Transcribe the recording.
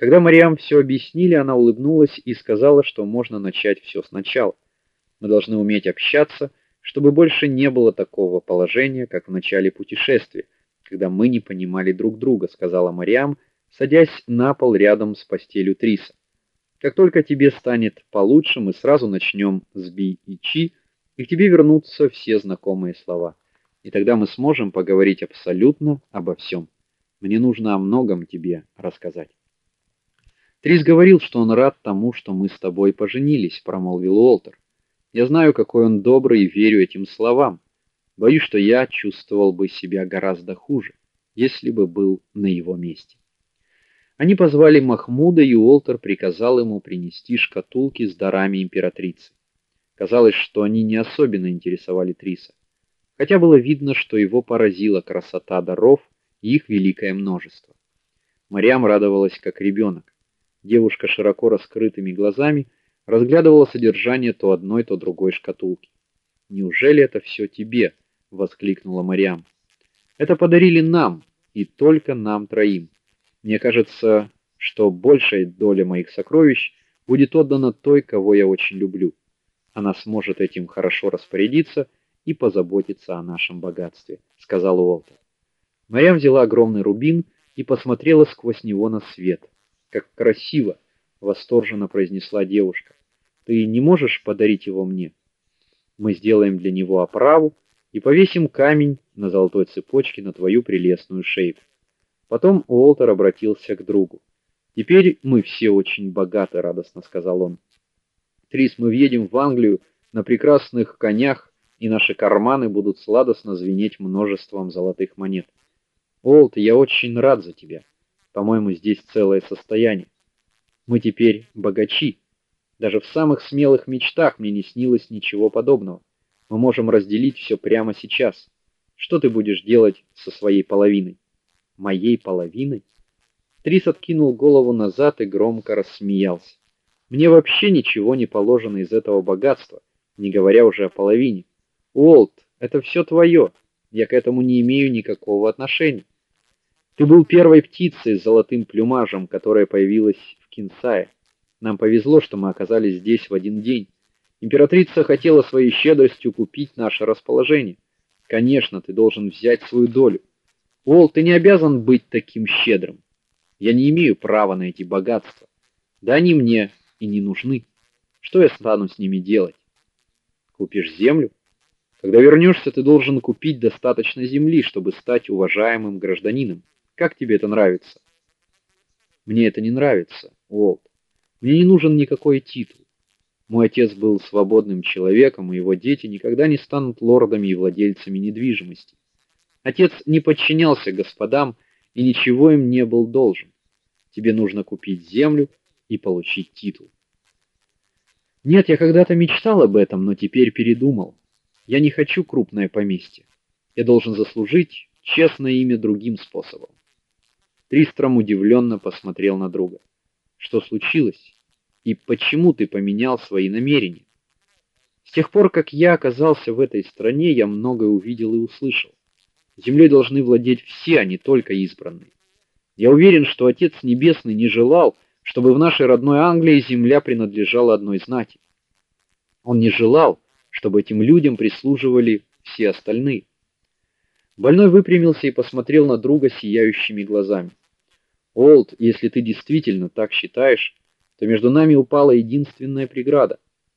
Когда Мариам все объяснили, она улыбнулась и сказала, что можно начать все сначала. Мы должны уметь общаться, чтобы больше не было такого положения, как в начале путешествия, когда мы не понимали друг друга, сказала Мариам, садясь на пол рядом с постелью Триса. Как только тебе станет получше, мы сразу начнем с би и чи, и к тебе вернутся все знакомые слова. И тогда мы сможем поговорить абсолютно обо всем. Мне нужно о многом тебе рассказать. Трис говорил, что он рад тому, что мы с тобой поженились, промолвил Уолтер. Я знаю, какой он добрый и верю этим словам. Боюсь, что я чувствовал бы себя гораздо хуже, если бы был на его месте. Они позвали Махмуда, и Уолтер приказал ему принести шкатулки с дарами императрицы. Казалось, что они не особенно интересовали Триса, хотя было видно, что его поразила красота даров и их великое множество. Марьям радовалась как ребенок. Девушка широко раскрытыми глазами разглядывала содержание то одной, то другой шкатулки. "Неужели это все тебе?" воскликнула Марьям. "Это подарили нам, и только нам троим. Мне кажется, что большая доля моих сокровищ будет отдана той, кого я очень люблю. Она сможет этим хорошо распорядиться и позаботиться о нашем богатстве", сказал Уолтер. Марьям взяла огромный рубин и посмотрела сквозь него на свет. Как красиво, восторженно произнесла девушка. Ты не можешь подарить его мне? Мы сделаем для него оправу и повесим камень на золотой цепочке на твою прелестную шею. Потом Уолтер обратился к другу. Теперь мы все очень богаты, радостно сказал он. Трис, мы въедем в Англию на прекрасных конях, и наши карманы будут сладостно звенеть множеством золотых монет. Уолт, я очень рад за тебя. По-моему, здесь целое состояние. Мы теперь богачи. Даже в самых смелых мечтах мне не снилось ничего подобного. Мы можем разделить все прямо сейчас. Что ты будешь делать со своей половиной? Моей половиной? Трис откинул голову назад и громко рассмеялся. Мне вообще ничего не положено из этого богатства, не говоря уже о половине. Уолт, это все твое. Я к этому не имею никакого отношения. Ты был первой птицей с золотым плюмажем, которая появилась в Кинсае. Нам повезло, что мы оказались здесь в один день. Императрица хотела своей щедростью купить наше расположение. Конечно, ты должен взять свою долю. Уолл, ты не обязан быть таким щедрым. Я не имею права на эти богатства. Да они мне и не нужны. Что я стану с ними делать? Купишь землю? Когда вернешься, ты должен купить достаточно земли, чтобы стать уважаемым гражданином. Как тебе это нравится? Мне это не нравится, Уолт. Мне не нужен никакой титул. Мой отец был свободным человеком, и его дети никогда не станут лордами и владельцами недвижимости. Отец не подчинялся господам и ничего им не был должен. Тебе нужно купить землю и получить титул. Нет, я когда-то мечтал об этом, но теперь передумал. Я не хочу крупное поместье. Я должен заслужить честное имя другим способом. Тристром удивленно посмотрел на друга. Что случилось? И почему ты поменял свои намерения? С тех пор, как я оказался в этой стране, я многое увидел и услышал. Землей должны владеть все, а не только избранные. Я уверен, что Отец Небесный не желал, чтобы в нашей родной Англии земля принадлежала одной знати. Он не желал, чтобы этим людям прислуживали все остальные. Больной выпрямился и посмотрел на друга сияющими глазами. Олд, если ты действительно так считаешь, то между нами упала единственная преграда.